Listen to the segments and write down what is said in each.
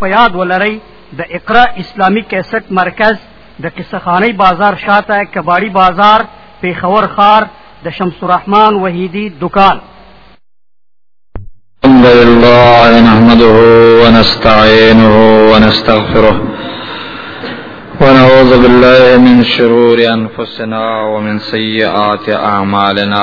په یاد ولرئ د اقرا اسلامی کیسټ مرکز د قصخانی بازار شاته کباړی بازار پیښور خار د شمس الرحمن وحیدی دکان الحمد لله نحمده ونستعينه ونستغفره ونعوذ بالله من شرور أنفسنا ومن سيئات أعمالنا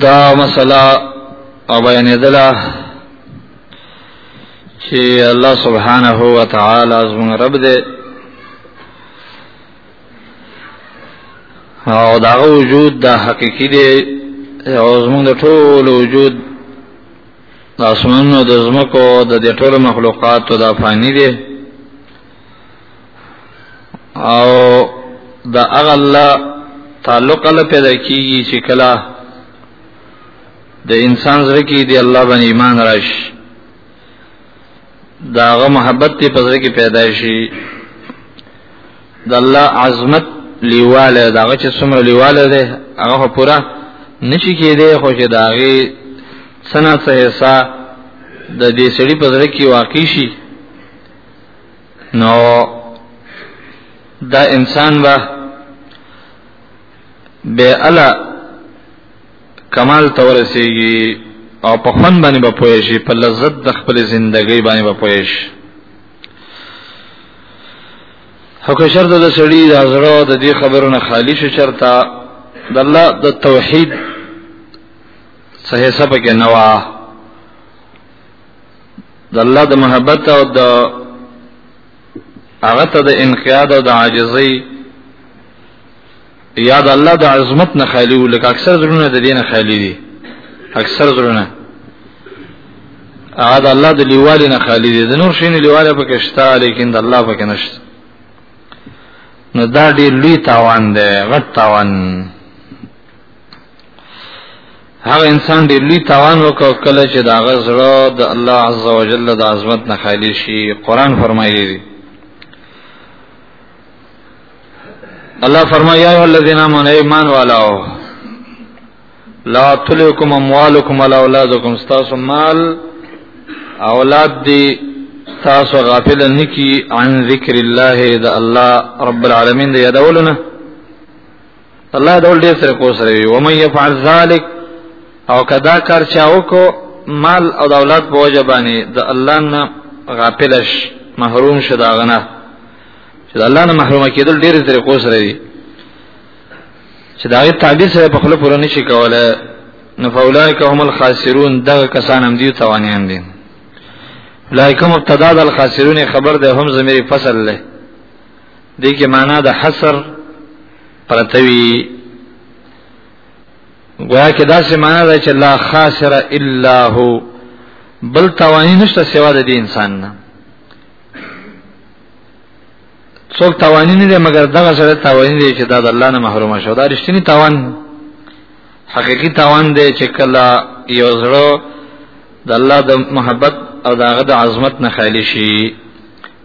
دا مسله او بیان دلا چې الله سبحانه و تعالی زموږ رب دې او دا وجود دا حقيقي دی او زموږ ټول وجود د اسمانونو د زمکو د دې ټولو مخلوقاتو دا فانی دي او دا هغه الله تعلق له پیدا کیږي چې کله د انسان زړه کې دی الله باندې ایمان راشي دا هغه محبت ته پزړه کې پیدا شي د الله عظمت لیواله دا چې څومره لیواله ده هغه پورا نشي کېده خو چې داغه سنا څه حصہ د دې سړي په ځل کې واقع شي نو دا انسان به به الا کمال تورسیږي او په خوان باندې به پوهیږي په لذت د خپل ژوندۍ باندې به پوهیږي او که شرط د سړی د زړه د دې خبرو نه خالی شو چرتا د الله د توحید صحیح سبا کې نوا د الله د محبت او د هغه ته د انقیاد او د عاجزۍ یا د الله د عظمت نه خالی وو لکه اکثر زړونه د دینه خالی دي اکثر زړونه هغه د الله د لیوال نه خالی دي د نور شین لیواله پکې شته لیکن د الله پکې نشته نو دا ډیر لوی تاوان دی غټ تاوان هغه انسان ډیر لوی تاوان وکړ کله چې دا غزړه د الله عزوجل د عظمت نه خالی شي قران فرمایلی دی الله فرمایا ایه الذین آمنوا ایمان والاو لا تلکم اموالکم ولا اولادکم استاسو مال اولاد دی تاسو غافل نکی عن ذکر الله د الله رب العالمین دی یادولنه الله دول دې سره کو سره وي ومن يفعل ذلك او کدا کار چاو کو مال او اولاد په وجه باندې د الله نه غافلش محروم شداغنه چې الله نه محروم کېدل ډېر زره کو سره دي چې دا غي تعبیر سره په خپل پوره نشي کوله نو فاولائک هم الخاسرون دا کسان هم دي توانیان دي لایک مبتدا د الخاسرون خبر ده هم زميري فصل له دې کې معنا د حصر پرتوي گویا کې دا سه معنا ده چې لا خاسر الا هو بل توانی نشته سوا د دې انسان نه څوک توانی نه دی مګر دغه سره توانی دی چې دا د الله نه محروم شو دا رښتینی توان حقيقي توان دی چې کله یو زړه د الله د محبت او دغه د عظمت نه خالی شي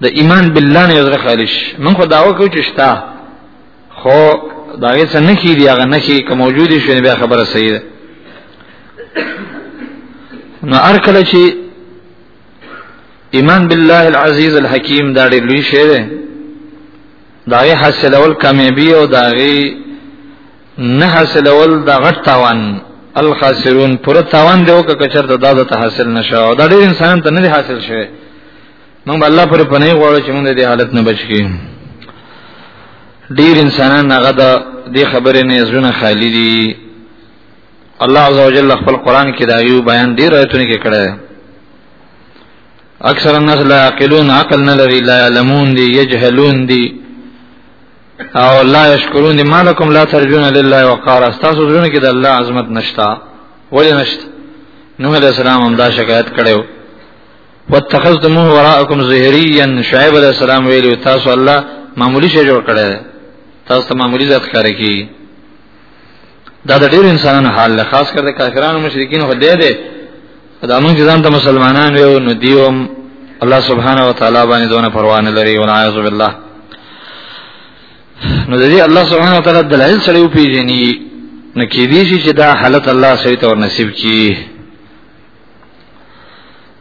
د ایمان بالله نه زړه خالی شي من خو داوا کوي چې شتا خو دا یې څنګه کیږي هغه نه شي کوم موجود شي بیا خبره صحیح ده نو ارکل چې ایمان بالله العزیز الحکیم دا ډېر لوی شی دی دا یې حاصلول کامیابی او دا یې نه حاصلول دا غټ تاوان الخاسرون پر تاوان دی او که چرته دا د حاصل نشه او دا ډېر انسان ته نه حاصل شوی موږ الله پر پنه غواړو چې موږ دې حالت نه بچ کړو ډېر انسانان هغه د دې خبرې نه زونه خالی دي الله عز وجل خپل قران کې دا یو بیان دی راځونه کې کړه اکثر الناس لا يعقلون عقل نه لري لا يعلمون دي يجهلون دي او لا يشكرون دي مالکم لا ترجون لله وقار استاسو درونه کې د الله عظمت نشتا ولې نشتا نوح عليه السلام هم دا شکایت کړو واتخذتموه وراءكم ظهريا شعيب عليه السلام ویلو تاسو الله معمولی شی جوړ کړی تاسو معمولی ذات کاری کی دا د ډېر انسانانو حال له خاص کر د کافرانو مشرکین خو دې دې دا موږ ځان ته مسلمانان یو نو دیوم الله سبحانه و تعالی باندې دونه پروا نه لري ونعوذ بالله نو د دې الله سبحانه و تعالی دلایل سره یو پیژني نو کې دي چې دا حالت الله سره ته ور نصیب کی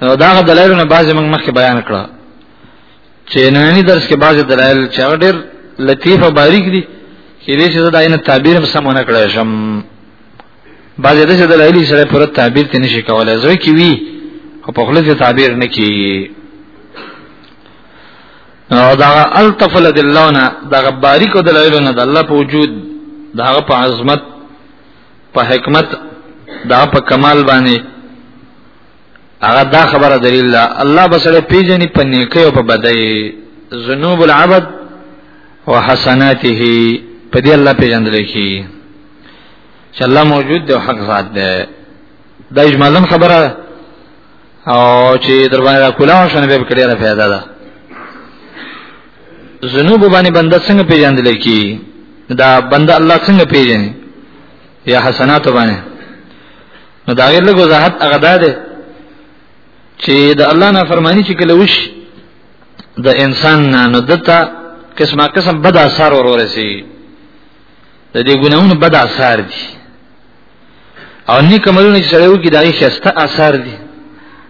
نو دا دلایل نه بعضی موږ مخکې بیان کړه چې نننی درس کې بعضې دلایل چې هغه ډېر لطیف او باریک دي چې دې چې زه د عین تعبیر هم سم نه کړی شم بعضې داسې دلایل چې سړی پوره تعبیر ته نشي کولی زړه کې وي خو په خوله کې تعبیر نه کېږي او دا الطف لدلونه دا باریک دلایلونه د الله په وجود دا په عظمت په حکمت دا په کمال باندې هغه دا خبره دلیل ده الله بسړه پیژني په نیکه او په بدای ذنوب العبد وحسناته په دې الله پیژندل کی چې الله موجود دی او حق ذات دی دا اجمالا خبره او چې در باندې کولاو شنه به کړی را پیدا ده ذنوب باندې بنده څنګه پیژندل کی دا بنده الله څنګه پیژني یا حسنات باندې نو دا غیر لږ وضاحت هغه دا دی چې د الله نه فرمانی چې کله وش د انسان نه نو دته قسمه قسم بد اثر ورور شي د دې ګناونو بد اثر دي او نیک عملونه چې سره وکړي دا یې شسته اثر دي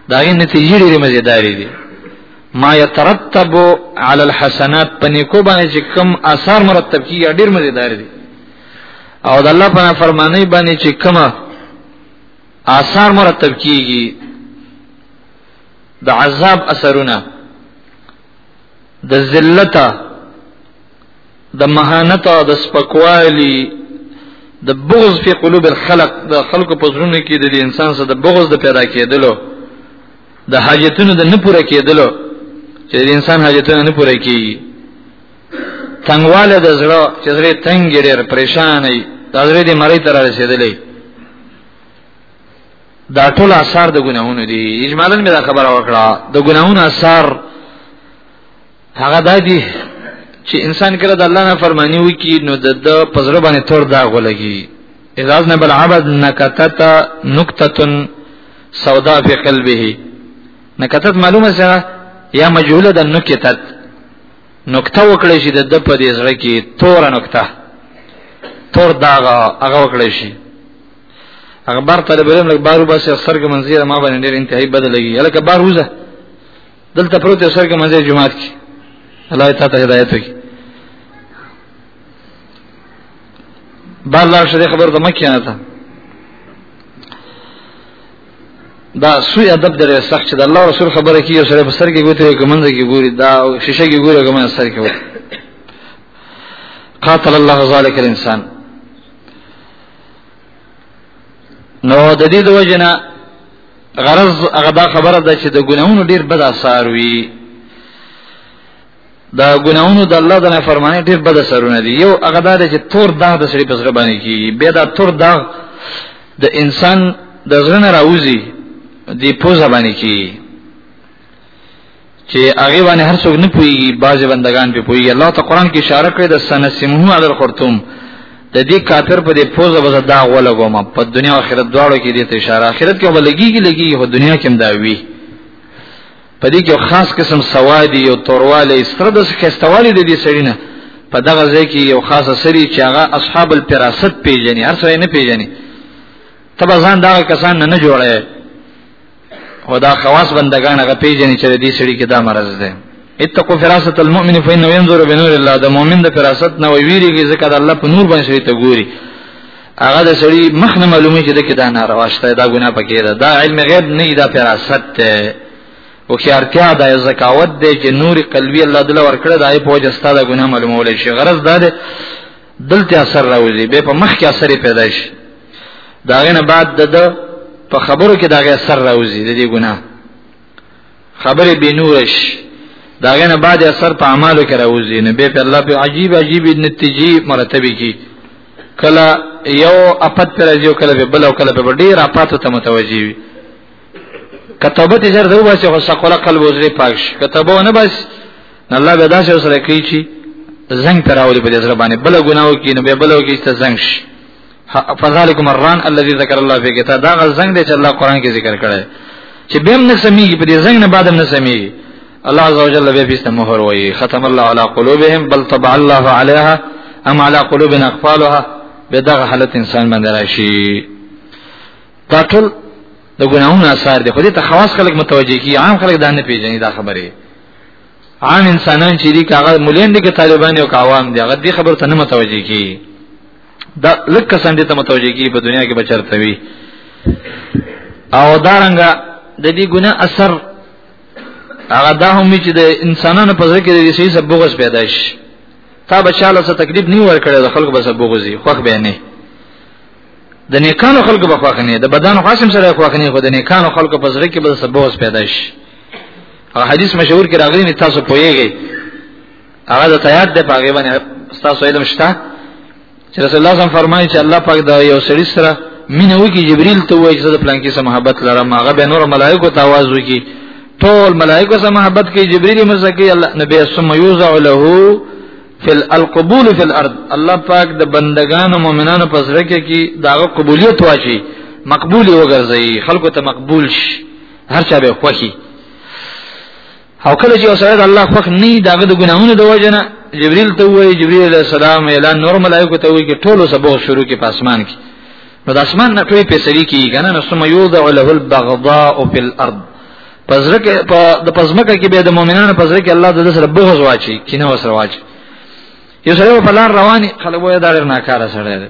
دا یې نتیجې ډېرې مزیدارې دي ما يترتب على الحسنات پنیکو باندې چې کم اثر مرتب کیږي ډېر مزیدار دي او د الله په فرمانه باندې چې کما آثار مرتب کیږي د عذاب اثرونه د ذلت د مهانت او د سپکوالي د بغض په قلوب الخلق د خلکو په زړونو کې د انسان سره د بغض د پیدا کېدلو د حاجتونو د نه پوره کېدلو چې د انسان حاجتونه نه پوره کیږي تنگواله د زړه چې زړه تنګ ډېر پریشان دی د زړه دې مری تر رسیدلې دا ټول اثر د ګناهونو دي اجمالاً مې دا خبره وکړه د ګناهونو اثر هغه د دې چې انسان کړه د الله نه فرمانی وکي نو د پزړه باندې تور دا غولګي اذا نه بل عبد نکتت نقطه سودا فی قلبه نکتت معلومه سره یا مجهوله د نکتت نقطه وکړی شي د د په دې زړه کې تور نقطه تور داغ هغه وکړی شي هغه بار طالب علم لګ بارو بس سر کې منځي ما باندې ډېر انتهایی بدل لګي الکه بار وځه دلته پروت سر کې منځي جماعت کې الله تعالی ته هدایت وکړي بار لا شری خبر د مکه نه دا سوی ادب درې سخت چې د الله رسول خبره کی یو سره په سر کې ګوتې کومند کې ګوري دا شیشه کې ګوري کومند سر کې وي قاتل الله ذلک الانسان نو د دې د وجنه غرض هغه دا خبره ده چې د ګناونو ډیر بد اثر وي دا ګناونو د الله د نافرمانی ډیر بد سرونه دي یو هغه دا چې تور داغ د سړي په سره باندې کیږي به دا تور داغ د انسان د زړه راوځي دی پوزه باندې کیږي چې هغه باندې هر څوک نه پوي بعض بندگان په پوي الله ته قران کې اشاره کړې د سنه سمو علی الخرطوم د دې کافر په دې پوزه به دا ولګو ما په دنیا او آخرت دواړو کې دې ته اشاره آخرت کې ولګيږي لګي په دنیا کې هم دا وی په دې کې خاص قسم سوادي او تورواله استره د خستوالي د دې سړینه په دغه ځای کې یو خاص سری چې هغه اصحاب الفراست پیژني هر څه نه پیژني تبه ځان دا کسان نه جوړه او دا خواص بندگان هغه پیژني چې د دې سړي کې دا مرز ده اتقوا فراست المؤمن فإنه ينظر بنور الله د مؤمن د فراست نه ویریږي ځکه د الله په نور باندې ته ګوري هغه د سړي مخ نه معلومي چې د کې دا ناروا شته دا ګناه پکې ده دا علم غیب نه دا فراست ته او خیارتیا د زکاوت دی چې نور قلبي الله تعالی ورکړه د ای پوج استاد ګناه معلومول شي غرض دا ده دلته اثر راوځي به په مخ کې اثر پیدا شي دا غنه بعد د په خبرو کې دا غي اثر راوځي د دې ګناه خبره به نورش داغه نه بعد اثر په اعمالو کې راوځي نه به الله په عجیب عجیب نتیجې مرتبه کی کله یو اپت پر یو کله به بل او کله به ډیر اپاتو ته متوجي وي کتابه ته زر دوه چې خو سقوله قلب وزري پاک شي کتابه نه بس الله به داسې وسره کوي چې زنګ تراولي په دې سره باندې بل ګناو کې نه به بل او کې ته زنګ شي فذلکم الران الذي ذکر الله فی کتاب دا غل زنګ دی چې الله قران کې ذکر کړی چې بهم نه سميږي په دې زنګ نه بعد نه سميږي الله عزوجل به بیست مهر وي ختم الله على قلوبهم بل طبع الله عليها ام على قلوبنا اقفالها به دغه حالت انسان باندې راشي دا ټول د ګناهونو اثر دي خو دې ته خواص خلک متوجي کی عام خلک دا نه پیژني دا خبره عام انسانان چې دي کاغه مولین دي که طالبان او عوام دي هغه دې خبره ته نه متوجي کی دا لکه څنګه ته متوجي کی په دنیا کې بچرته وي او دارنګه د دې ګناه اثر هغه دا هم چې د انسانانو په ځکه د شي سبب بغض پیدا شي تا بچاله څه تکلیف نه ورکړي د خلکو به سبب بغضي خوخ به نه د نیکانو خلکو به خوخ نه د بدن خاصم سره خوخ نه خو د نیکانو خلکو په ځکه کې به سبب بغض پیدا شي او حدیث مشهور کې راغلی تاسو پوهیږئ هغه د تیار دی پاګې باندې تاسو علم شته چې رسول الله صم فرمایي چې الله پاک دا یو سړي سره مینه وکي جبريل ته وایي چې د پلان کې سم محبت لرم هغه به نور ملائکه ته आवाज وکي ټول ملائکه سم محبت کوي جبريل مزکي الله نبي سم يوزع له فی القبول فی الارض الله پاک د بندگانو مؤمنانو په سره کې کی داغه قبولیت واچي مقبول وګرځي خلکو ته مقبول شي هر چا به خوخي او کله چې اوسره د الله خوښ نه داغه د ګناهونو د وجنه جبريل ته وایي جبريل عليه السلام اعلان نور ملائکه ته وایي چې ټولو سبو شروع کې په اسمان کې نو د اسمان نه ټوي پیسري کی کنه نو سم یو ذو له البغضاء فی الارض پزرک په د پزمکه کې به د مؤمنانو پزرک الله د سره بغض واچي کینه وسره واچي یو سره په لار رواني خلک وایي دا ډېر ناکاره سره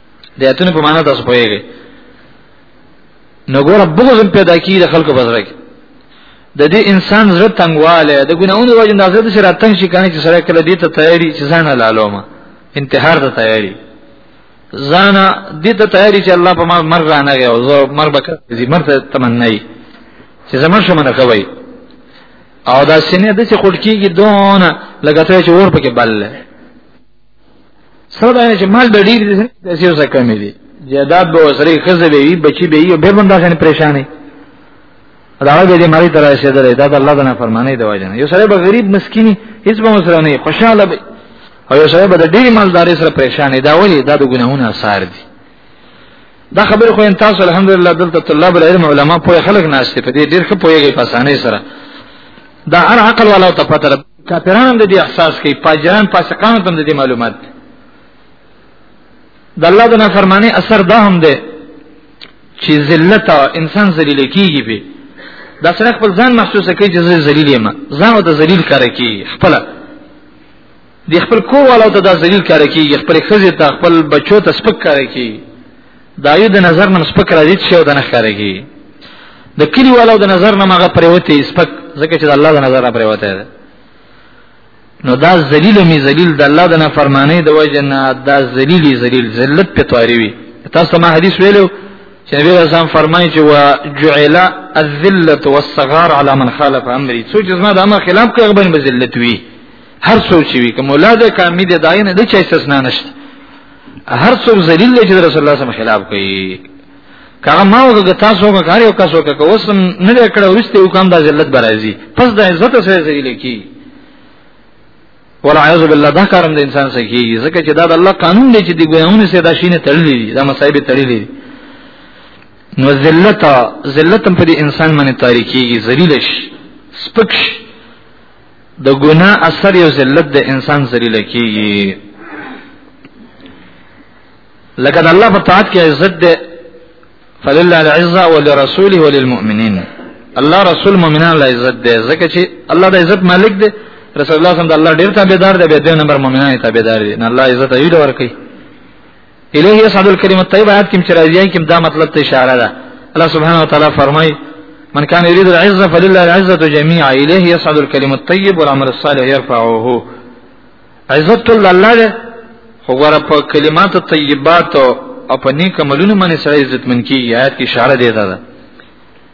د ایتونو په معنا تاسو پوهیږئ نو ګوره بغض پیدا کی د خلکو په زړه کې د دې انسان زړه تنګواله د ګناونو وجه د زړه سره تنګ شي کنه چې سره کله دې ته تیاری چې ځان لالوما انتحار ته تیاری ځان دې ته تیاری چې الله په ما مر را نه غو زه مر بکر دې مر ته تمنای چې زمر شم نه کوي او دا سینې د چې خړکیږي دون لګته چې اور پکې بل سره دا چې مال به ډیر دي چې اوسه کمی دي جیداد به وسري خزه به وي بچي به وي به بندا ځنه پریشانې دا به دې مری تر رسیدلې دا د الله د فرمانه دی واجنه یو سره به غریب مسکینی هیڅ به مسره نه خوشاله به او یو سره به د ډیر مالداري سره پریشانې دا ولي دا د ګناهونو اثر دي دا خبره خو ان تاسو الحمدلله دلته طلاب العلم علما په خلک ناشته په دې ډیر ښه پوهیږي په اسانه سره دا هر عقل والا ته پته کافران هم د دې احساس کوي فاجران فاسقان هم د دې معلومات د الله د نافرمانی اثر دا هم ده چې ذلت انسان ذلیل کیږي به دا سره خپل ځان محسوسه کوي چې زه ذلیل یم ځان او د ذلیل کار کوي خپل د خپل کور والو ته د ذلیل کار کوي خپل خزه ته خپل بچو ته سپک کار کوي دا یو د نظر نه سپک راځي چې یو د نه ښکارېږي د کلی والو د نظر نه مغه پریوتی سپک ځکه چې د الله د نظر نه پریوته ده نو دا ذلیل می ذلیل د الله د نه فرمانه د وجه نه دا ذلیلی ذلیل ذلت په تواری وي تاسو ما حدیث ویلو چې نبی رسول فرمایي چې وا جعل الذله والصغار على من خالف امري څو چې زما د امر خلاف کوي غبن به ذلت وي هر څو چې وي کوم ولاده کامې د داینه د چا استثنا نشته هر څوک ذلیل دی چې رسول الله صلی الله علیه وسلم خلاف کوي کغه ما او د تاسو کا کار یو کس وکړ کو وسم نه کړه ورسته یو کام د ذلت برازي پس د عزت سره ذلیل کی ولا اعوذ بالله دا کارم د انسان سره کیږي ځکه چې دا د الله قانون دی چې دی ګویونه سره دا شینه تړلې دي دا مصايب تړلې دي نو ذلت ذلت په دې انسان باندې تاریخيږي ذلیلش سپکش د ګناه اثر یو ذلت د انسان ذلیل کیږي لکه د الله په طاعت کې عزت ده فلله العزه ولرسوله وللمؤمنین الله رسول مؤمنان له عزت ده ځکه چې الله د عزت مالک ده رسول الله صلی الله علیه وسلم د الله ډیر تابعدار دی به د نمبر مؤمنان تابعدار دي نه الله عزت ایله ور کوي الیه یصعد الکلم الطیب آیات کې چې راځي کې دا مطلب ته اشاره ده الله سبحانه وتعالى فرمای من كان يريد العزة فلله العزة جميعا إليه يصعد الكلم الطيب والعمل الصالح يرفعه عزت ټول الله ده خو غره په کلمات طیبات او په نیک عملونو باندې سره عزت من کی آیات کی اشاره دی دا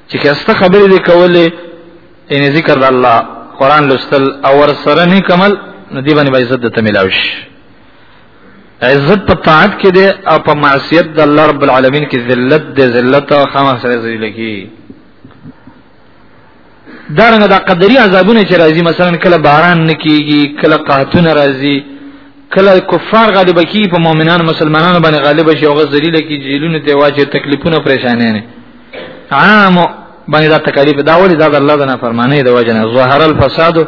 چې کسته خبرې دی کولې ان ذکر الله قران لوستل او ور سره نیک عمل ندی باندې عزت ته ملاوي عزت په طاعت کې دی او په معصیت د الله رب العالمین کې ذلت دی ذلت او خامخ سره ذلیل کی دارنګه د قدری عذابونه چې راځي مثلا کله باران نکېږي کله قحطونه راځي کله کفار غالب کی په مؤمنانو مسلمانانو باندې غالب شي او ذلیل کی جیلونه ته واجه تکلیفونه پریشانې نه عام باندې دا تکلیف دا ولې دا د الله د نافرمانی د وجه نه ظهر الفساد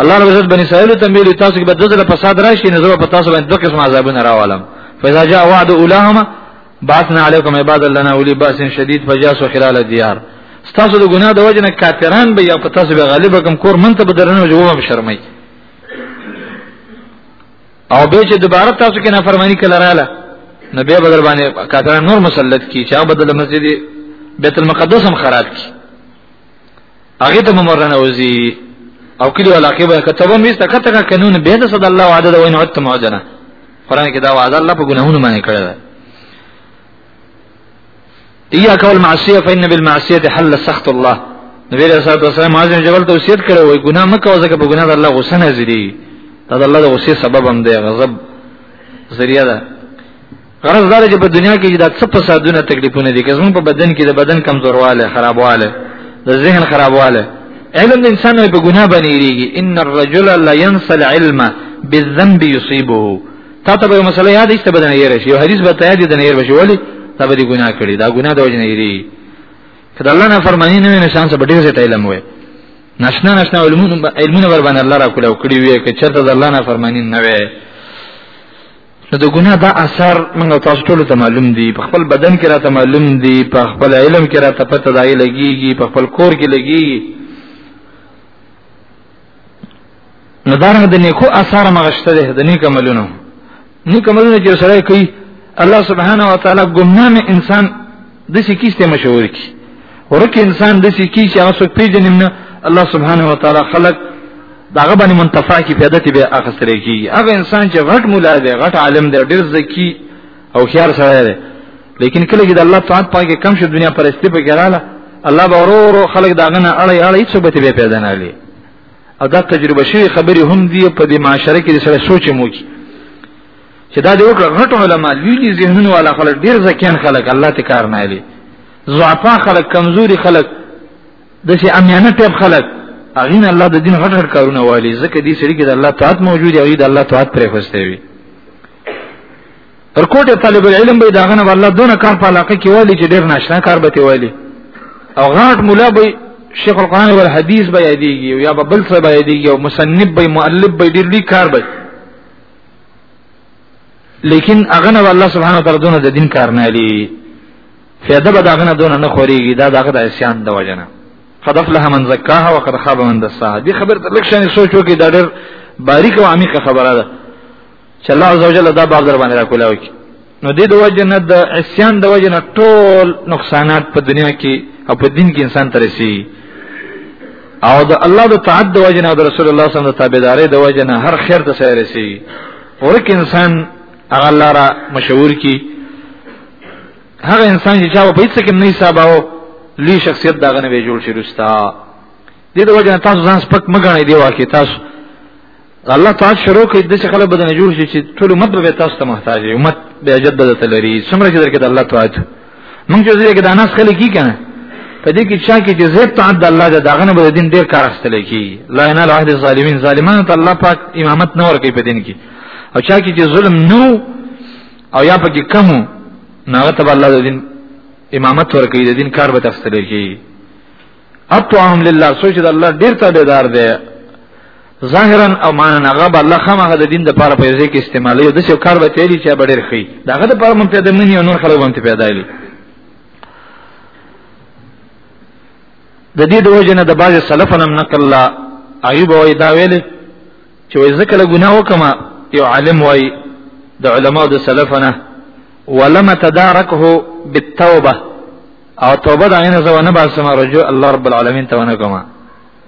الله رب عزت بني اسرائيل ته ویل تاسو کې بد ځله فساد راشي نه زه په تاسو باندې دوه قسم عذابونه راوالم فاذا جاء وعد اولاهما بعثنا عليكم عباد لنا اولي باس شديد فجاسوا خلال الديار تاسو د ګناه د وجنه کافران به یا په تاسو به غالب کوم کور من ته بدرنه جواب شرمای او به چې دوباره تاسو کې نافرمانی کله رااله نبی بدر باندې کافران نور مسلط کی چې هغه بدل مسجد بیت المقدس هم خراب کی هغه ته ممرنه وزي او کلی ولا کې به کتبون وسته کته قانون به د صد الله وعده وینه وت موجنه قران کې دا وعده الله په ګناهونو باندې کړی دی اياك والمعصيه فان بالمعصيه حل سخط الله نبی رسول الله صلی الله علیه وسلم جبل توصیت کړو وي ګناه مکه ځکه په ګناه الله غصه نه زیری دا الله د غصې سبب هم دی غضب ذریعہ ده غرض دا چې په دنیا کې دا څه فسادونه تکلیفونه دي که زموږ په بدن کې د بدن کمزورواله خرابواله د ذهن خرابواله علم د انسان په ګناه باندې ریږي ان الرجل لا ينسى العلم بالذنب يصيبه تا ته به مسله یاد ایسته بدن یې راشي یو حدیث به ته یاد دي نه یې راشي ولی تا به ګناه کړی دا ګناه د وجه نه ریږي کله الله نه فرمانی نه نه شان څه ډیر زیات علم وي نشنا نشنا علمونه علمونه ور باندې الله را کړو کړی وي که چرته د الله نه فرمانی نه وي نو د ګناه دا اثر موږ تاسو ټول ته معلوم دی په خپل بدن کې راته معلوم دی په خپل علم کې راته پته دی لګيږي په خپل کور کې لګيږي نو دا رنګ د نیکو اثر مغشته ده د نیک عملونو نیک عملونه چې سره کوي الله سبحانه و تعالی ګمنام انسان د څه کیسته مشهور کی ورکه انسان د څه کی چې هغه څوک پیژنیم نه الله سبحانه و تعالی خلق داغه باندې منتفع کی پیدا تی به اخستره کی هغه انسان چې غټ مولا دی غټ عالم دی ډیر ذکی او خيار سره دی لیکن کله چې د الله تعالی پاکه کم شو دنیا پرستی په ګراله الله به ورو ورو خلق داغه نه اړي اړي څه به تی پیدا نه لري او دا تجربه شوی خبرې هم دی په دې معاشره کې سره سوچ مو کی چې دا دی وکړه غټ علما لوی دي ذهنونه والا خلک ډیر ځکین خلک الله ته کار نه لري ضعفا خلک کمزوري خلک د شي امیانه ټیپ خلک اغین الله د دین غټ غټ کارونه والی ځکه دې سړي کې د الله تعالی موجود دی د الله تعالی پرې خوسته وي پر کوټه طالب العلم به داغه نه والله دونه کار په علاقه کې والی چې ډیر ناشنا کار به تی والی او غاټ مولا به شیخ القرآن او حدیث به یادېږي یا به بل څه به یادېږي او مصنف به مؤلف به ډیر لوی کار به لیکن هغه نه الله سبحانه وتعالى دونه د دین کار نه لري فیده به داغه نه دونه نه خوريږي دا داغه د اسیان د وجنه قد افلح من زکاها وقد خاب من دساها دي خبر ته لکه شان سوچ وکي دا ډېر باریک او عمیق خبره ده چې الله عزوجل دا باب در باندې راکولاوي نو دې د وجه نه د عصيان د وجه نه ټول نقصانات په دنیا کې او په دین کې انسان ته رسي او د الله د تعد د وجه نه او د رسول الله صلی الله علیه وسلم د تابعداري د وجه نه هر خیر ته سره رسي ورک انسان هغه لاره مشهور کی هغه انسان چې چا په هیڅ کې نه حساباو لوی شخصیت داغه نه جوړ شي رستا دې د وجه نه تاسو ځان سپک مګنئ دی واکه تاسو الله تعالی شروع کړي د څه خلک بدن جوړ شي چې ټول امت به تاسو ته محتاج وي امت به عجب بدل تلري څومره چې درکې د الله تعالی ته موږ چې زه کې د اناس خلک کی کنه په دې کې چا کې چې زه ته عبد الله دا دغه نه به دین ډیر کار استل کی لا نه له دې ظالمین ظالمانو ته الله پاک امامت نه ورکړي په دین کې او چا کې چې ظلم نو او یا پکې کم نه هغه ته الله د دین امامت ورکړي د دین کار به تفصیل کی اطعام لله سوچ د الله ډیر ته دار دی ظاهرا او معنا هغه به الله خامخ د دین د پاره په ځای کې استعمالوي د څه کار به تیری چې به ډېر خي داغه د پاره مونږ ته د منی او نور خلک هم ته پیدا دي د دې د وجنه د باج سلفنا نقل لا ایوب وای دا ویل چې وای زکه له ګناه وکما یو عالم وای د علماء د سلفنا ولما تداركه بالتوبه او توبه دا نه زونه باسم رجو الله رب العالمین ته ونه کومه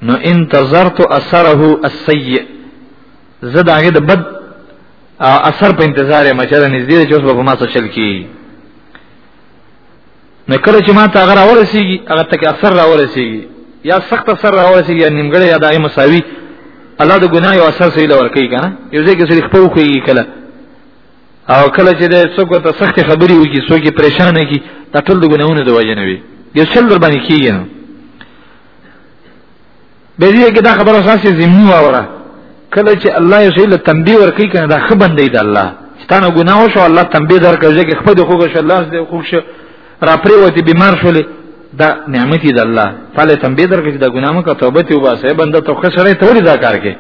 نو انتظرت اثره السيء زه دا غي د بد اثر په انتظار یم چې نږدې چې اوس به ما څه چل کی نو کله چې ما ته غره ورسیږي هغه تک اثر را ورسیږي یا سخت اثر را ورسیږي یا نیمګړی یا دای مساوي الله د ګناه یو اثر سره لور کوي کنه یو ځای کې سړي خپو کوي کله او کله چې د څوک ته سخت خبري وکي څوک پریشان کی دا ټول د ګناهونو د وجه نه وي یو څل در باندې کیږي به دې کې دا خبره اساس زمینی وره کله چې الله یې شي له تنبیه ور کوي کنه دا خبن دی د الله ستانه ګناه شو الله تنبیه درکړي چې خپل خوګه شو الله دې خوګ شو را پریوتی بیمار شولې دا نعمت دی الله فاله تنبیه درکړي دا ګناه مکه توبه ته وباسه بنده توخه سره ته ورې دا کار کې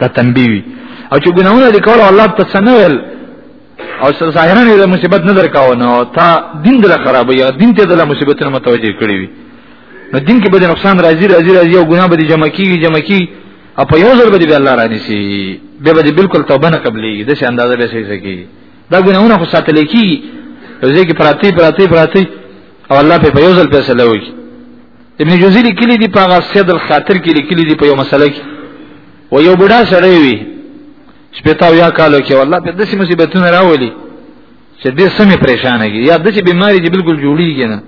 دا تنبیه او چې ګناونه دې کول الله ته سنویل او ظاهرا یې مصیبت نه درکاو نو تا دین دره خرابې دین ته د مصیبتونو متوجه کړی وي نو دین کې به نقصان راځي راځي راځي او ګناه به دي جمع کیږي جمع کیږي او په یو ځل به دي الله رانی سي به به بالکل توبه نه قبلي د څه اندازه به سي سکی دا ګناونه خو ساتل کی ځکه کې پراتی پراتی پراتی او الله په یو ځل فیصله وکړي ابن جوزی لیکلی دی په غسید الخاطر کې لیکلی دی په یو مسله کې و یو بډا سړی وی شپتاو یا کالو کې والله په داسې مصیبتونه راولي چې دې سمې پریشانه کی یا داسې بیماری چې بالکل جوړیږي نه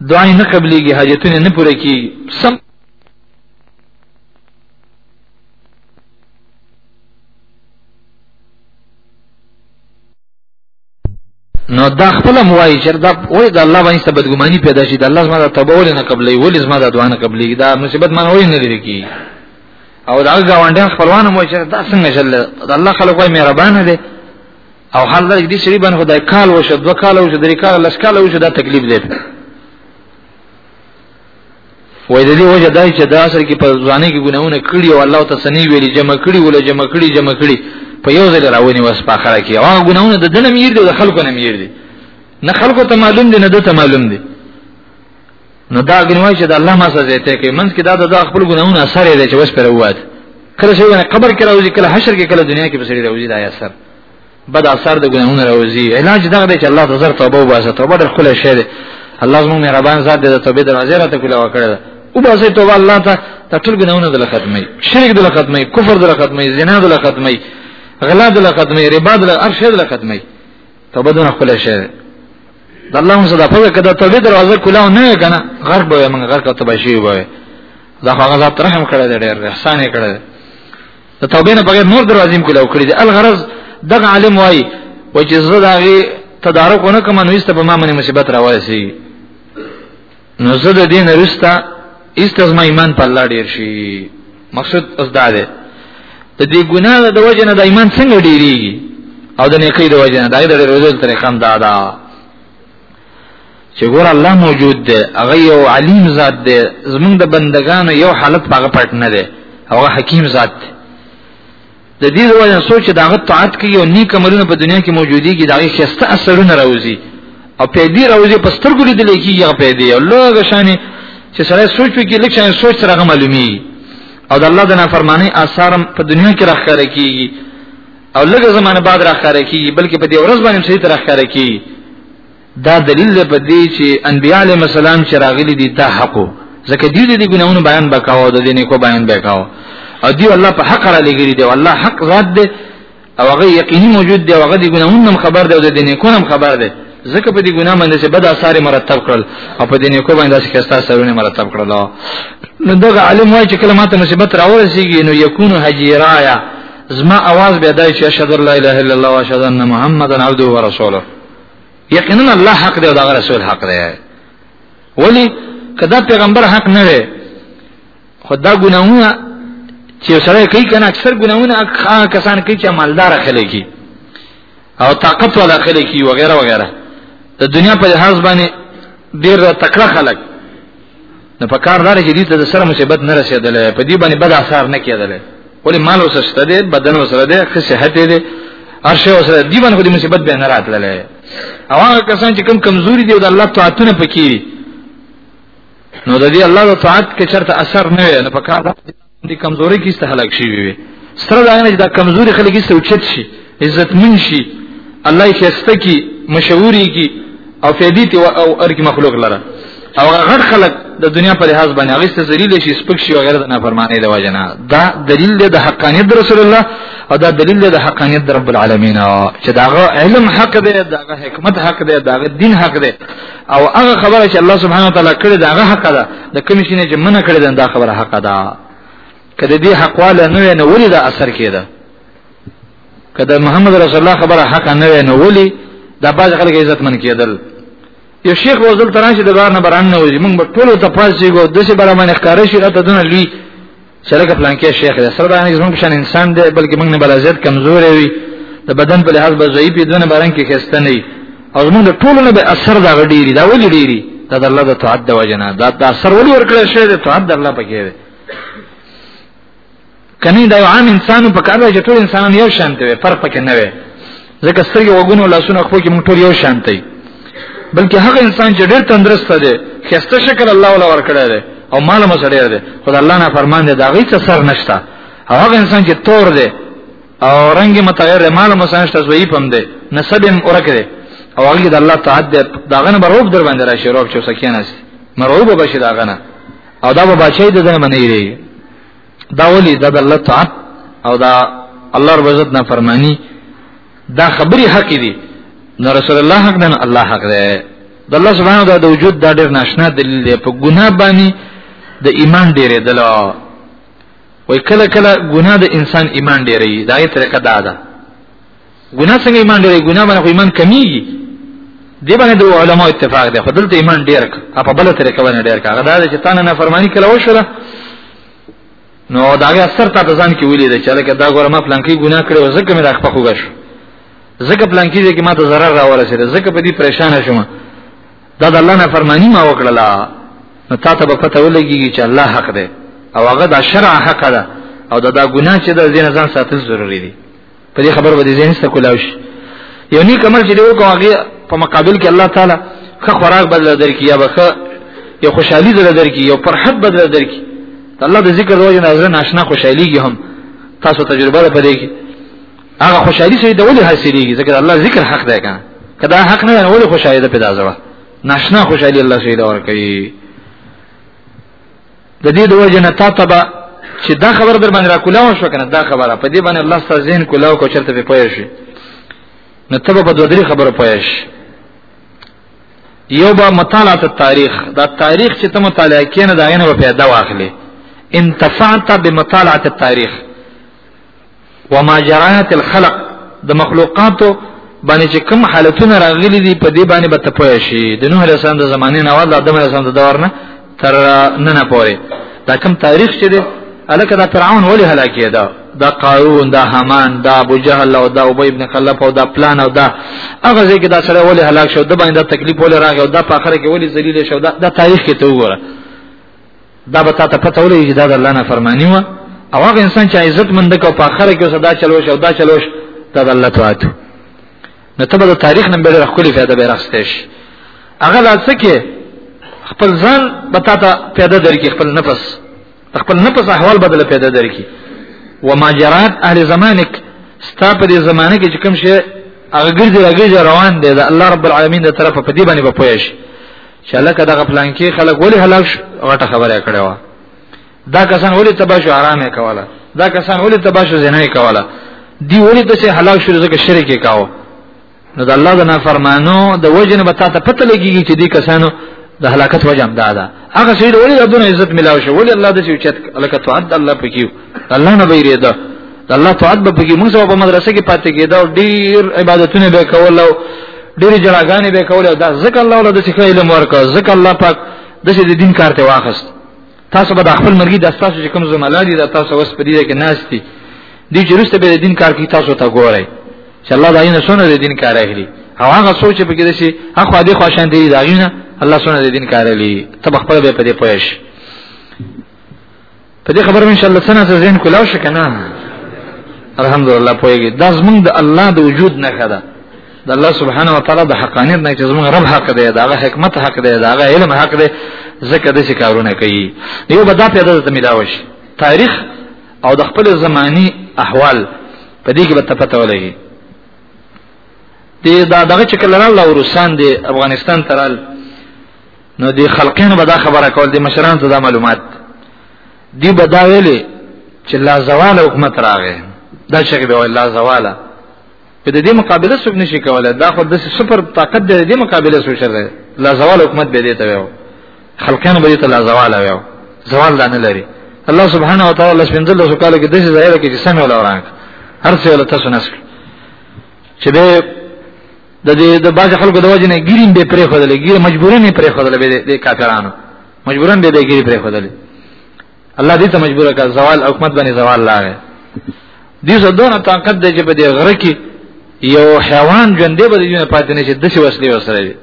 دعای نه قبليږي حاجتونه نه پوره کیږي سم نو دا خپل موای چې دا وای دا الله باندې سبد ګماني پیدا شي دا الله زما د توبه ولې نه قبلې ولې زما د دعا نه قبلې دا مصیبت ما ولې نه لري کی او دا غاونډیان خپلوان مو چې دا څنګه شل دا الله خلک وای مهربان دي او حال دا دې سړي باندې خدای کال وشه دوه کال وشه درې کال لس کال وشه دا تکلیف دی وای د دې وجه دای چې دا اصل کې په ځواني کې ګناونه کړی او الله ته سنی ویلي جمع کړی ولا جمع کړی جمع کړی په یو ځل راونی وس په اخره کې هغه ګناونه د دنه میر دي او د خلکو نه میر دي نه خلکو ته معلوم دي نه د ته معلوم دي نو دا ګنوای چې د الله ما سره زیته کې منځ کې دا د خپل ګناونه اثر دی چې وس پر ووت کله چې قبر کې راوځي کله حشر کې کله دنیا کې بسړي راوځي دا اثر بد اثر د ګناهونو راوځي علاج دغه دی چې الله ته زر توبه وباسه توبه ډېر خله شی دی الله زموږ مهربان ذات دی د توبې دروازه راته کوله وکړه ده او باسه توبه الله ته د ټول ګناهونو د ختمي شرک د ختمي کفر د ختمي زنا د ختمي غلا د ختمي ربا د هر شی د ختمي توبه دونه خله شی دی د الله هم صدا په کده توبې دروازه کوله نه کنه غرق به موږ غرق ته بشي وای دا هغه ذات رحم کړی دی ډېر احسان یې کړی دی د توبې نه بغیر نور دروازې هم کلاو کړې دي الغرض دغه عالم وای و چې زه دا غي تدارک نه کوم نو ایسته په ما باندې مصیبت راوځي نو زه د دین رستا ایسته زما ایمان په الله ډیر شي مقصد اوس دا دی د دې ګناه د وجه نه د ایمان څنګه ډیریږي او د نیکی د وجه نه دا د روزل طریقه هم دا ده چې ګور الله موجود دی هغه یو علیم ذات دی زمونږ د بندگانو یو حالت هغه پټ نه دی هغه حکیم ذات دی د دې وجه سوچ دا غت طاعت کوي او نیک عملونه په دنیا کې موجودي کې دا غي خسته اثرونه راوځي او په دې راوځي په سترګو لیدل کېږي هغه په دې او لوګ شان چې سره سوچ وکړي لکه شان سوچ سره معلومي او د الله د نافرمانی آثار په دنیا کې راخره کېږي او لږه زمانه بعد راخاره کیږي بلکې په دې ورځ باندې صحیح تر راخاره کیږي دا دلیل دی په دې چې انبیاء علیهم السلام چې راغلي دي دا حقو ځکه دې دې ګناونو بیان وکاو د دې نیکو بیان وکاو او دی الله په حق را لګی دی الله حق ذات دی او هغه یقیني موجود دی او هغه دې ګناونو خبر دی او د دې نیکو خبر دی ځکه په دې ګناه باندې چې بد آثار مرتب کړل او په دې نیکو باندې چې کستا سرونه مرتب کړل نو دغه عالم وایي چې کله ماته مصیبت راورسیږي نو یکون حجیرایا زما आवाज به دای چې اشهد لا اله الا الله واشهد ان محمدن عبده ورسوله یقینا الله حق دی او دا رسول حق دی ولی کدا پیغمبر حق نه دی خدا ګناونه چې سره کوي کنه اکثر ګناونه کسان کوي چې مالدار خلک کی او طاقت والا خلک کی وغیرہ وغیرہ د دنیا په لحاظ باندې ډیر تکړه خلک نو په کار دار کې دې ته سره مصیبت نه رسیدل په دې باندې بد اثر نه کېدل ولې مال اوس شته دې بدن اوس سره دې خو صحت دې هر شی اوس دې باندې خو دې مصیبت به نه راتلل او هغه کسان چې کم کمزوري دي او د الله طاعتونه پکې نو د دې الله تعالی کې چرته اثر نه وي نو په کار دي کمزوري کې استهلاک شي وي سره دا نه دا کمزوري خلک یې سوچت شي عزت من شي الله یې خسته کی مشهوري کی او فیدی تی او ارګ مخلوق لره او غړ خلک د دنیا په لحاظ باندې هغه څه ذلیل شي سپک شي وغیرہ د نافرمانی د وجنه دا دلیل دی د حقانیت د رسول الله او دا دلیل دی د حقانیت د رب العالمین چې داغه علم حق دی داغه حکمت حق دی داغه دین حق دی او هغه خبره چې الله سبحانه وتعالى کړې دا هغه حق ده د کوم شي نه چې منع کړې ده دا خبره حق ده کله دې حق والا نه وي نه ولې دا اثر کېده کله محمد رسول الله خبره حق نه وي نه ولې دا باز خلک عزت من کېدل یو شیخ وزل ترانه چې د بار نه بران نه وځي موږ ټول ته پاسې ګو د څه برامه نه ښکارې شي راته دونه لوی شرک پلان کې شیخ دی سره باندې زموږ شان انسان دی بلکې موږ نه بلازیت کمزورې وي د بدن په لحاظ به ضعیف دي نه باران کې خسته نه او زموږ ټول نه به اثر دا غډيري دا ولې ډيري دا د الله د تعد د وجنه دا د اثر ولې ورکړل شوی د تعد الله پکې دی کني دا یو عام انسانو په کار دی چې ټول انسانان یو شان دی پر پکې نه وي ځکه سترګې وګونو لاسونه خو کې موږ ټول یو شان دی بلکې هغه انسان چې ډېر تندرست دی خسته شکل الله ولا ور کړی دی او مال مو سره دی خدای الله نه فرمان دی دا غي څه سر نشتا او هغه انسان چې تور دی او رنگ متغیر دی مال مو سره نشتا زوی پم دی نسب هم اورک دی او هغه د الله تعالی دی دا غنه بروب در باندې راشي روب چې سکیناس مرعوب بشي دا غنه او دا به بچی د دنه منې دی دا ولی دا د الله تعالی او دا الله رب عزت نه فرمانی دا خبري حق دي نو رسول الله حق نه الله حق ده د الله سبحانه وتعالى د وجود دا ډېر ناشنا دلیل دی په ګناه باندې د ایمان ډېرې دلا وای کله کله ګناه د انسان ایمان ډېرې دا یې طریقه دا ده ګناه څنګه ایمان ډېر ګناه باندې ایمان کمیږي دی باندې د علماء اتفاق دی خدل ته ایمان ډېر کا په بل طریقه باندې ډېر کا دا چې تانه نه فرمانی کله وشوله نو دا غي اثر ته ځان کې ویلې ده چې لکه دا ګوره ما پلان کې ګناه کړو زکه مې راخ پخو غش زکه پلان کې چې ما ته zarar را ورسېد زکه په دې پریشان شوم دا د الله نه فرمانی ما وکړلا نو تا ته به پته ولګي چې الله حق دی او هغه د شرع حق ده او دا, دا ګناه چې د دین ځان ساتل ضروری دی په دې خبر باندې ذهن څه کولاو شي یو نیک عمل چې دی وکړو هغه په مقابل کې الله تعالی خه خوراک بدل درکې یا به یو خوشحالي بدل درکې یو فرحت بدل درکې الله د ذکر وجه نظر ناشنا خوشحاليږي هم تاسو تجربه ده پدې کې هغه خوشحالي چې د ولې حاصلېږي ځکه الله ذکر حق دی کنه کدا حق نه نه ولې خوشحالي ده پیدا زړه ناشنا خوشحالي الله سبحانه ورکړي د دې د وجه نه تاسو به چې دا خبر در باندې راکولاو شو کنه دا خبره په دې باندې الله ستاسو ذهن کولاو کو چرته په پوهې شي نو ته به دوه درې خبره پوهې شي یو به مطالعه تاریخ دا تاریخ چې ته مطالعه کینې دا غنه په پیدا واخلې انتفعت بمطالعه التاریخ وما جرات الخلق د مخلوقاتو باندې چې کوم حالتونه راغلي دي په دې باندې به ته پوه شي د نوح علیه السلام د زمانې نه اول آدم علیه السلام د دور نه تر نن پورې دا کوم تاریخ چې دی الکه دا فرعون ولې هلاک کېده دا قارون دا حمان دا ابو جهل او دا ابی ابن خلف او دا پلان او دا هغه ځکه دا سره ولې هلاک شو د باندې تکلیف ولې راغی او دا په اخر کې ولې ذلیل شو دا, دا تاریخ کې ته وګوره دا به تاسو پته ولې چې دا د الله نه فرمانی و او هغه انسان چې عزت مند کو په اخر کې صدا چلو شو دا چلو شو دا د الله تعالی ته نو ته به د تاریخ نن به خپل فائدہ به راستې شي هغه لاڅ کې خپل ځان به تاسو پیدا درکې خپل نفس خپل نفس احوال بدل پیدا درکې وما جرات اهل زمانک ستا په دې زمانه کې چې کوم شي هغه ګرځي راګرځي روان دی د الله رب العالمین د طرفه په دې باندې به پوهیږي چاله کدا غپلان کې خلک ولی هلاک غټه خبره کړې و دا کسان ولی تباشو آرامه کوله دا کسان ولی تباشو زنه کوله دی ولی د څه هلاک شو ځکه شرک کاوه نو د الله د نافرمانو د وجنه به تاسو پته لګیږي چې دې کسانو د هلاکت وجه هم دا ده هغه سړي ولې د دنیا عزت ملاوي شو ولې الله د چې چت الکه تو عد الله پکيو الله نه بیره ده د الله طاعت به پکې موږ په مدرسې کې پاتې کېدا او ډیر عبادتونه به کول او ډیر جړاګانې به کول دا ذکر الله ولدا چې علم ورکا ذکر الله پاک د دې دین کار ته واخست تاسو به د خپل مرګي د تاسو چې کوم زمالا دي د تاسو وس په دې کې ناشتي دي چې رسته به دین کار کې تاسو ته ګورئ چې الله دای نه سونه د دین کار اخلي او هغه سوچ په کې دي هغه دې خوشان دي دا نه الله سونه د دین کار اخلي تب خپل به په دې پوهش په دې خبره ان شاء الله څنګه ځین کولاو شي کنه الحمدلله پوهیږي دا زمونږ د الله د وجود نه خدا د الله سبحانه و تعالی د حقانیت نه چې زمونږ رب حق دی دا هغه حکمت حق دی دا هغه علم حق دی ځکه د کارونه کوي یو به دا پیدا ته ملاو شي تاریخ او د خپل زمانی احوال په دې کې به تپته ولګي دې دا دغه چې کله راغله روسان د افغانستان ترال نو دی خلقین به دا خبره کول دی مشران ته دا معلومات دی به دا ویلې چې لا زوال حکومت راغې دا شګه به لا زواله په دې مقابله څوک نشي کولای دا خو د سپر طاقت د دې مقابله څوک شره لا زوال حکومت به دې ته ویو خلقین به دې ته لا زوال ویو زوال دا نه لري الله سبحانه و تعالی لس پنځل لس کال کې د څه ظاهر کې چې سمې ولا ورانک هر څه ولا تاسو نسک چې به د دې د باز خلکو د وجه نه ګیرین به پرې خدل ګیر مجبورن نه پرې خدل به د کافرانو مجبورن به د ګیر پرې خدل الله دې ته مجبور کړ زوال حکومت باندې زوال لاغه دې زدونه طاقت د جبه د غره کې یو حیوان ژوندې به دې نه پاتې نشي د څه وسلې وسره وي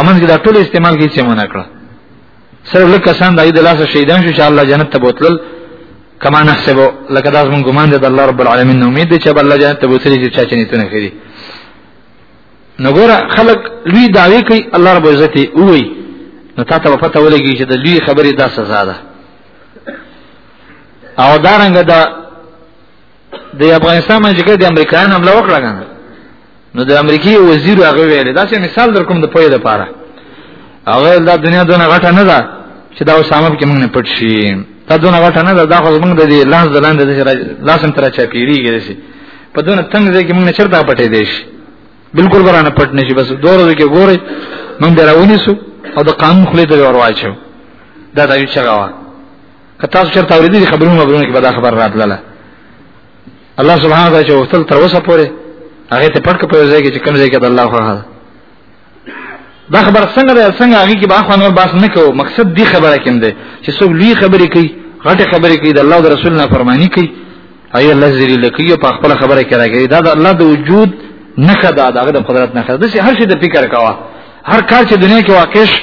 امن کې دا ټول استعمال کې څه مونږ کړه سره لکه سان دای د لاس شهیدان شو چې الله جنت ته بوتل کما نحسب لکه داس مون ګمان دي د الله رب العالمین امید دي چې الله جنت ته بوتل چې چا چني تونه کړی نګوره خلق لوی داوی کوي الله رب عزت وی نو تا ته پته ولګي چې د لوی خبرې دا سزا ده او دارنګ دا د افغانستان باندې کې د امریکایانو حمله وکړه کنه نو د امریکای وزیر هغه ویل دا چې مثال در کوم د پوهې لپاره هغه د دنیا دونه غټه نه ده چې دا وسامه کې موږ نه پټ شي دا دونه غټه نه ده دا خو موږ د دې لاس دلاندې د لاس تر چا پیریږي شي په دونه تنگ ځای کې موږ نه چرته پټې دي شي بالکل ورانه پټ نشي بس دوه ورځې کې ګوري موږ دراونی سو او د قانون خلې ته ورواچو دا دا یو چغاوه که تاسو چرته اوریدلی خبرونه خبرونه کې به دا خبر راتلله الله سبحانه وتعالى چې وختل تر اوسه پورې هغه ته پټ په ځای کې چې کوم ځای کې د الله خو هغه دا خبر څنګه ده څنګه هغه کې باخو نور باس نه کو مقصد دی خبره کوم ده چې څو لوی خبرې کوي غټه خبرې کوي د الله او رسول نه فرمانی کوي اي الله ذری لکه په خپل خبره کې راګي دا د الله د وجود نه خدا دا د قدرت نه خدا هر شي د فکر کاوه هر کار چې دنیا کې واقع شي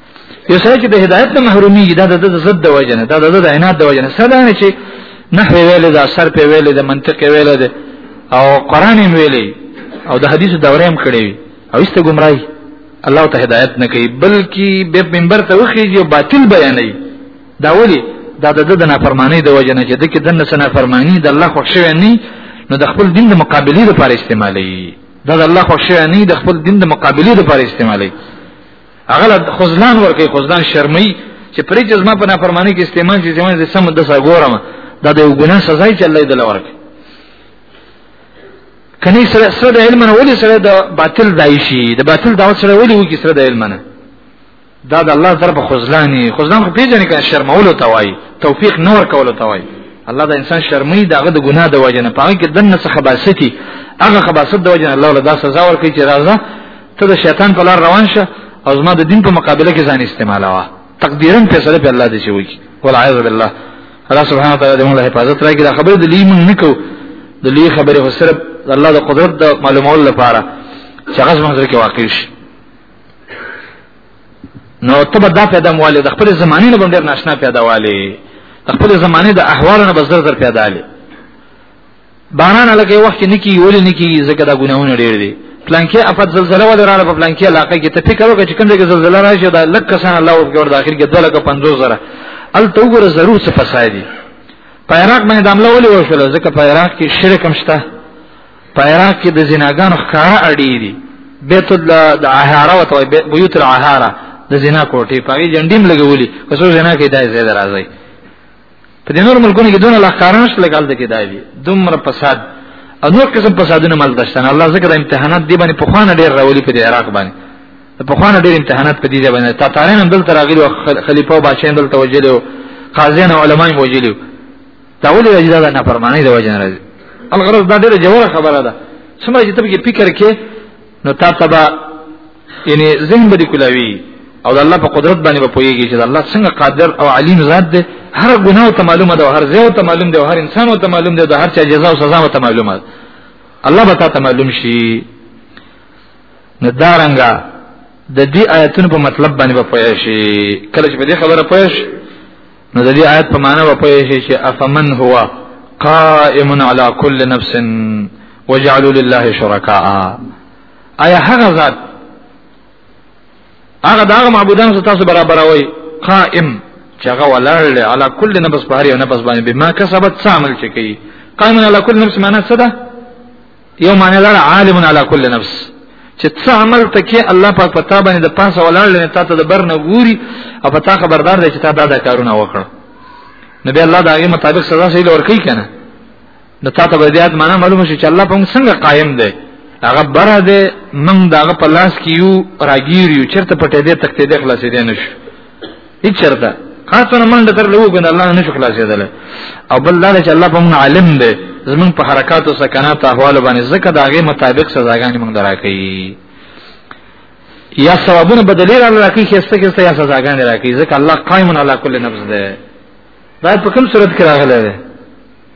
یو سره چې د هدایت نه محرومي دا د ضد د وجنه دا د عینات د وجنه سره نه چې نحو ویل دا سر په ویل دا منطق ویل دا او قران هم ویل او د حدیث دوره هم کړی او است گمراهي الله ته هدایت نه کوي بلکې به منبر ته وخیږي او باطل بیانوي دا ولي دا د د نه فرمانی د وجنه چې د کې دنه سنا فرمانی د الله خوښ شوی نه نو د خپل دین د مقابله لپاره استعمالي دا د الله خوښ شوی نه د خپل دین د مقابله لپاره استعمالي هغه له خزلان ورکه خزلان شرمي چې پرې چې زما په نافرمانی کې استعمال چې زما د سم د سا ګورم دا د یو ګناه سزا چې الله دې لورکه کني سره سره د علم نه ولي سره د باطل دای شي د باطل دعوت سره ولي وکي سره د علم نه دا د الله طرف خزلانی خزلان خو پیژنې کړه شرمولو توای توفیق نور کولو توای الله دا انسان شرمې داغه د ګناه د وجنه پاره کې دنه څخه باستی هغه خباست د وجنه الله له دا سزا ورکړي چې راځه ته د شیطان په لار روان شه او زما د دین په مقابله کې ځان استعمالوا تقدیرا فیصله په الله دې شوی والعیاذ بالله الله سبحانه وتعالى دې موږ حفاظت راکړي دا خبره د لې مونږ نکو د لې خبره خو صرف الله د قدرت د معلومولو لپاره چې هغه زموږ سره کې واقع شي نو ته به دا پیدا مواله د خپل زمانه نه باندې ناشنا پیدا واله د خپل زمانه د احوالو نه بزر زر پیدا لې باران لکه وخت کې نکی ولې نکی زګه دا ګناهونه ډېر دي پلانکی افت زلزلہ ول راړه په پلانکی علاقې کې ته فکر وکړه چې کوم ځای کې زلزلہ راشي دا لک کسان الله او ګور داخل کې 250 زره ال تو ګره ضرور څه فساد دي په عراق باندې دامله ولې وشول ځکه په عراق کې شرک هم شته په عراق کې د زناګانو ښکارا اړې دي بیت د عهاره او توي بیوت العهاره د زنا کوټې په جنډیم لګولي کسو زنا کې دای زیاده راځي په دې نور ملکونو کې دونه لخران شته لګال دي کې دای دي دومره فساد او نور قسم فسادونه مل دشتنه الله ذکر امتحانات دی باندې په خوانه ډیر راولي په عراق باندې په خوانه ډیر امتحانات په دې ځای باندې تاتارین هم دلته راغلي او خلیفہ او بادشاہین دلته وجلي او قاضیان او علماي وجلي دا ولې راځي دا نه فرمانه دی وجه نه راځي الغرض دا ډیره جوړه خبره ده څومره چې ته فکر کې نو تا تبا یعنی ذهن به کولاوی او الله په قدرت باندې به پويږي چې الله څنګه قادر او علیم ذات دی هر ګناه ته معلومه ده هر ځای ته معلوم ده هر انسان ته معلوم ده هر چا جزا او سزا ته معلومه ده الله به تاسو معلوم شي ندارنګا د دې آیتونو په مطلب باندې به پوه شي کله چې په دې خبره پوه شي نو د دې آیت په معنی به پوه شي چې افمن هو قائم على كل نفس وجعلوا لله شركاء آیا هغه ذات هغه دغه معبودان چې تاسو برابروي قائم چې هغه ولاړ دی علی کل نفس په هر یو نفس باندې به ما کسبت عمل چې کوي قائم علی کل نفس معنا څه ده یو معنی لاره عالم علی کل نفس چې څه عمل تکي الله پاک پتا باندې د پاسه ولاړ لنه تا ته د بر نه ګوري او پتا خبردار دی چې تا دا, دا کارونه وکړ نبی الله دا غي مطابق سزا شي لور کوي کنه نو تاسو به بیا معنا معلومه شي چې الله په موږ څنګه قائم دی هغه بره دی موږ داغه په لاس کې یو راګیر یو چرته پټې دې تختې دې خلاصې دې نشو هیڅ چرته خاصونه منډه تر لوګو کنه الله نه شو خلاصې دل او بل دا چې الله په موږ عالم دی زمون په حرکت او سکنات احوال باندې زکه داغه مطابق سزاګانې موږ دراکې یا ثوابونه بدلی را لکه خسته خسته یا سزاګانې راکې ځکه الله قائم علی کل نفس دی دا په کوم صورت کې راغلی دی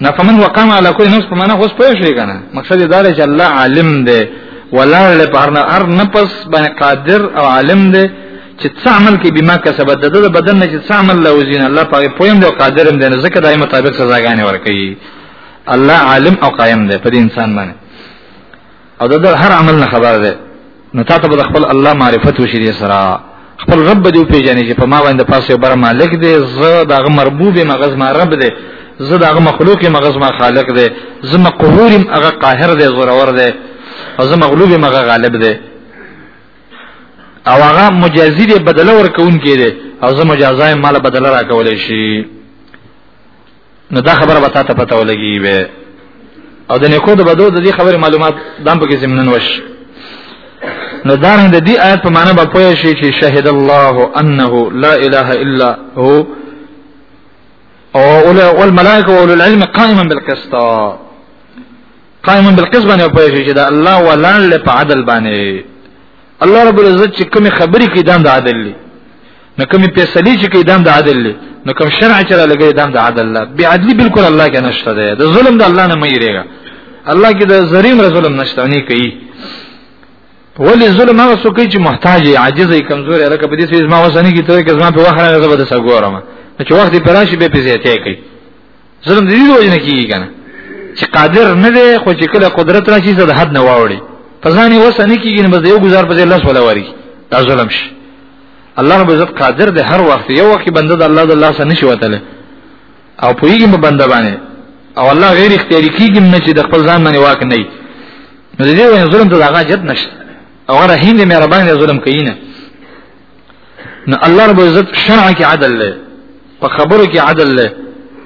نه فمن وقام على كل نفس فمن خو پوه شي کنه مقصد دا دی چې الله عالم دی ولا له پر نه هر نفس باندې قادر او عالم دی چې څه عمل کې بما کسب د د بدن نه چې څه عمل لوزین الله پاره پویم دی او قادر هم دی ځکه دای مطابق سزاګانې ورکړي الله عالم او قائم دی پر انسان باندې او د هر عمل نه خبر ده نو تا ته به خپل الله معرفت وشي دې سره خپل رب دې پیژنې چې په ما باندې پاسه بر مالک دې زه دغه مربوب مغز ما رب دې زه دغه مخلوق مغز ما خالق دې زه مقهور هغه قاهر دې زورور دې او زه مغلوب مغه غالب دې او هغه مجازي دې بدل ورکون کې دې او زه مجازای مال بدل راکول شي نو دا خبره به تاسو پته ولګي به او د نیکو د بدو د دې خبره معلومات دام په کې زمنن وش نو دا د دې آیت په معنی به پوه شي چې شهد الله انه لا اله الا هو او والملائکه واولو العلم قائما بالقسط قائم بالقسط باندې پوه شي چې دا الله ولان له په عدل باندې الله رب العزت چې کوم خبرې کې دام د عدل لې نو کوم فیصله چې کې دام د عدل لې نو کوم شرع چې را لګي دام د عدل الله به عدل بالکل الله کې نشته ده د ظلم د الله نه مېریږي الله کې د زریم ظلم نشته نه کوي ولی ظلم هغه څوک چې محتاج عاجز کمزور الکه په دې سیس ما وسنه کې ته کې زما په وخت راغله به د سګورم چې وخت پراشي به پیسې ته کوي ظلم دې دی وجنه کیږي کنه چې قادر نه دی خو چې کله قدرت راشي زه د حد نه واوړي په ځان یې وسنه کیږي نه بس یو گزار په الله سره وری دا ظلم شي الله رب عزت قادر دی هر وخت یو وخت بنده د الله د الله سره نشي وتله او پویږي په بنده باندې او الله غیر اختیاري کیږي نه چې د خپل ځان باندې واک نه وي نو دې وجه ظلم ته هغه جد نشته او رحیم دې مهربان دې ظلم کوي نه نو الله رب عزت شرع کې عدل لري په خبرو کې عدل لري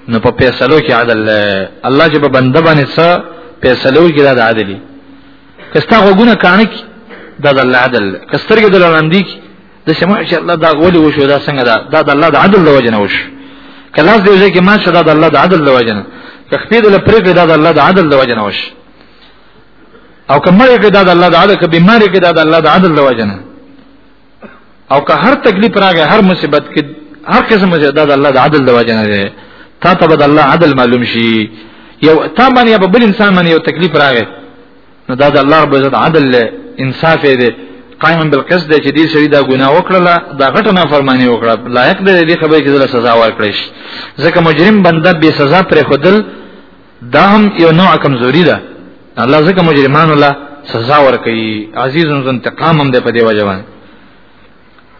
نو په فیصلو کې عدل لري الله چې په بنده باندې څه فیصلو کې دا عدل دي کستا غوونه کانه کې دا د الله عدل کسترګې د لاندې کې د سمع چې الله دا غولي وشو دا څنګه دا دا د الله د عدل له وجنه وشو کله دې وځي کې ما څه دا د الله د عدل له وجنه تخفيد له پرېګه دا د الله د عدل له وجنه وشو او کمرې کې دا د الله د عدل کې بیماری کې دا د الله د عدل له وجنه او که هر تکلیف راغی هر مصیبت کې هر قسم چې دا د الله د عدل د وجه نه دی تا ته به الله عدل معلوم شي یو تا باندې یا بل انسان باندې یو تکلیف راغی نو دا د الله رب عزت عدل له انصاف دی قائم بالقسط دی چې دې سړي دا ګناه وکړه دا غټه نه فرمانی وکړه لایق دی دې خبرې چې د سزا ورکړي ځکه مجرم بنده به سزا پر خودل دا هم یو نوع کمزوري ده الله ځکه مجرمان الله سزا ورکړي عزیز انتقام هم ده په دی وجه باندې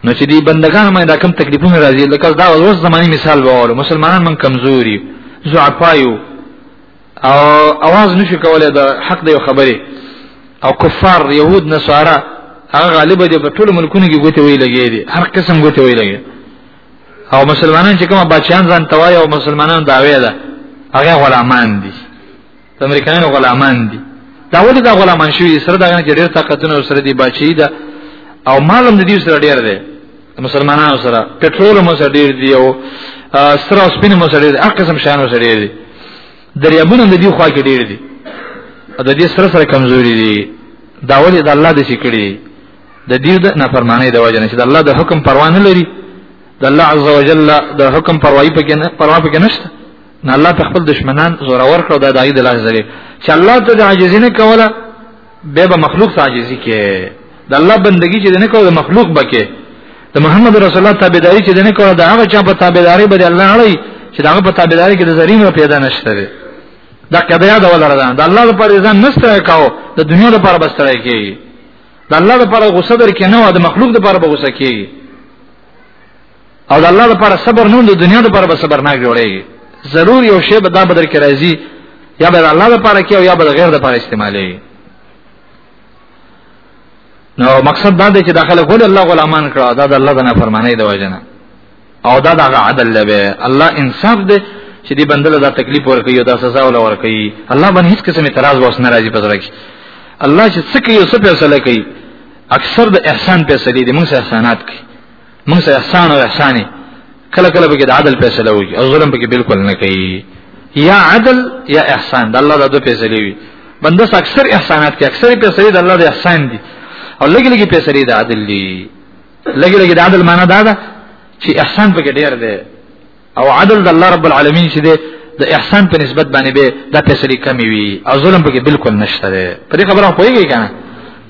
نو چې دی بندگان باندې دا کم تکلیفونه راځي لکه دا اوس زماني مثال وره مسلمانان من کمزوري زعفایو او اواز نشو کولای دا حق دی خبره او کفار يهود نصارا هغه غالب دي په ټول ملکونو کې ګوتې وی لګي دي هر قسم ګوتې وی لګي او مسلمانان چې کوم بچیان ځان توای او مسلمانان داوی ده هغه غلامان دي امریکایان غلامان دي دا ولې دا غلامان شوی سره دا غنه ډېر طاقتونه سره دي بچی ده او معلوم دي سره ډېر دي مسلمانانو سره پټرول مو سره ډېر دي او سره سپین مو سره ډېر دي هر قسم شانو سره ډېر دي دریابونه د دې خوا کې ډېر دي د دې سره سره کمزوري دي دا ولې د الله د شي کړی د دې د نافرمانی د وجه نه چې د الله د حکم پروا نه لري د الله عز وجل د حکم پروايي پکې نه پروا پکې نشته نه الله په خپل دشمنان زور ور کړو د دای د لاس ذری چې الله ته د عاجزی نه کوله به به مخلوق عاجزی کې د الله بندگی چې نه کوله مخلوق بکې د محمد رسول الله تابعداري چې نه کوله دا هغه چا په تابعداري به الله اړي چې دا په تابعداري کې د زرینو پیدا نشته دا کبیا دا ولر ده د الله لپاره ځان نشته کاو د دنیا لپاره بس تړای کیږي د الله لپاره غوسه در کې نه و د مخلوق لپاره به غوسه کیږي او د الله لپاره صبر نه د دنیا لپاره به صبر نه جوړیږي ضرور یو شی به دا بدر کې راځي یا به د الله لپاره کې او یا به د غیر لپاره استعمالي نو مقصد دا دی چې داخله ګول الله غلامان کړه دا د الله د نافرمانی د وجنه او دا دغه عدل لبه الله انصاف دی چې دی بندل دا تکلیف ورکړي او دا سزا ول ورکړي الله باندې هیڅ قسم اعتراض واس نه راځي پزړه کې الله چې څه کوي او څه فیصله کوي اکثر د احسان فیصله دي موږ سره احسانات کوي موږ سره احسان او احسان کله کله به د عدل فیصله وي او ظلم به بالکل نه کوي یا عدل یا احسان د الله د دوه فیصله وي بنده اکثر احسانات کوي اکثر فیصله د الله د احسان دي او لګي لګي فیصله د عدل دي لګي لګي د عدل معنا دا ده چې احسان پکې ډیر دی او عدل د الله رب العالمین چې دی د احسان په نسبت باندې به د فیصله کمی وي او ظلم پکې بالکل نشته دی په دې خبره پوهیږي کنه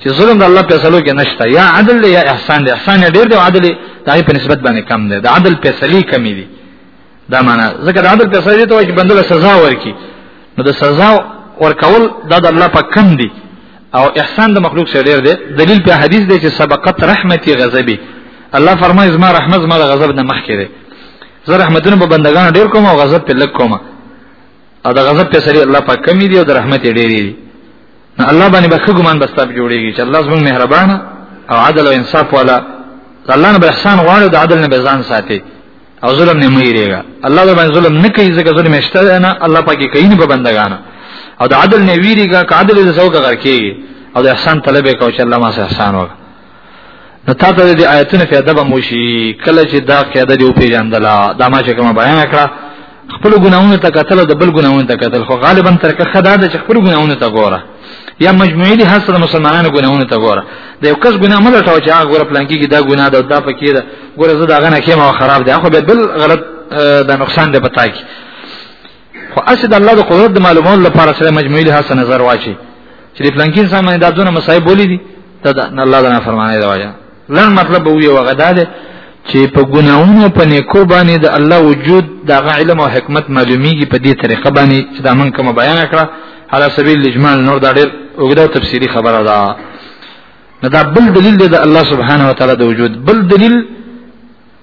چې ظلم د الله په فیصلو کې نشته یا عدل یا احسان دی احسان ډیر دی او عدل د په نسبت باندې کم دی د عدل فیصله کمی دی دا معنا ځکه د عدل په سره ته وایي چې بنده له سزا ورکی نو د سزا ورکول دا د الله په کم دی او احسان د مخلوق سره ډیر دی دلیل په حدیث دی چې سبقت رحمتي غضبي الله فرمایي زما رحمت زما غضب نه مخ کړي زه رحمتونه په بندگانو ډیر کوم او غضب په لک کوم او د غضب په سری الله پاک کمی دی او د رحمت ډیر دی نو الله باندې به ګمان بس تاب جوړیږي چې الله زموږ مهربان او عدل او انصاف والا الله نه به احسان غواړي او د عدل نه به ځان ساتي او ظلم نه مېریږي الله به باندې ظلم نه کوي ځکه ظلم شته نه الله پاکي کوي نه په بندگانو او د عدل نه ویریږي که عدل دې څوک غر کوي او د احسان طلب کوي چې الله ما سره احسان وکړي نو تا ته د آیتونو په ادب مو شي کله چې دا قاعده دی او پیژندلا دا ما چې کوم بیان کړه خپل ګناونه ته قتل د بل ګناونه ته قتل خو غالبا ترکه خدا د خپل ګناونه ته ګوره یا مجموعي دي هڅه د مسلمانانو ګناونه ته ګوره د یو کس ګناه مله ټاو چې هغه ګوره پلان کېږي دا ګناه ده دا پکې ده ګوره زه دا غنه کېم او خراب دي خو به بل غلط د نقصان ده پتا کی خو اسد الله د قدرت د معلومات لپاره سره مجموعي دي هڅه نظر واچي چې پلان کې انسان باندې دا دونه مصايب بولی دي ته الله د نافرمانی دا وایي لن مطلب وی وغدا ده چې په ګناونو په نیکو باندې د الله وجود د علم او حکمت معلومیږي په دې طریقه باندې چې دا من کوم بیان کړه على سبیل الاجمال نور دا ډېر وګړو تفسیری خبره ده دا بل دلیل دی د الله سبحانه و تعالی د وجود بل دلیل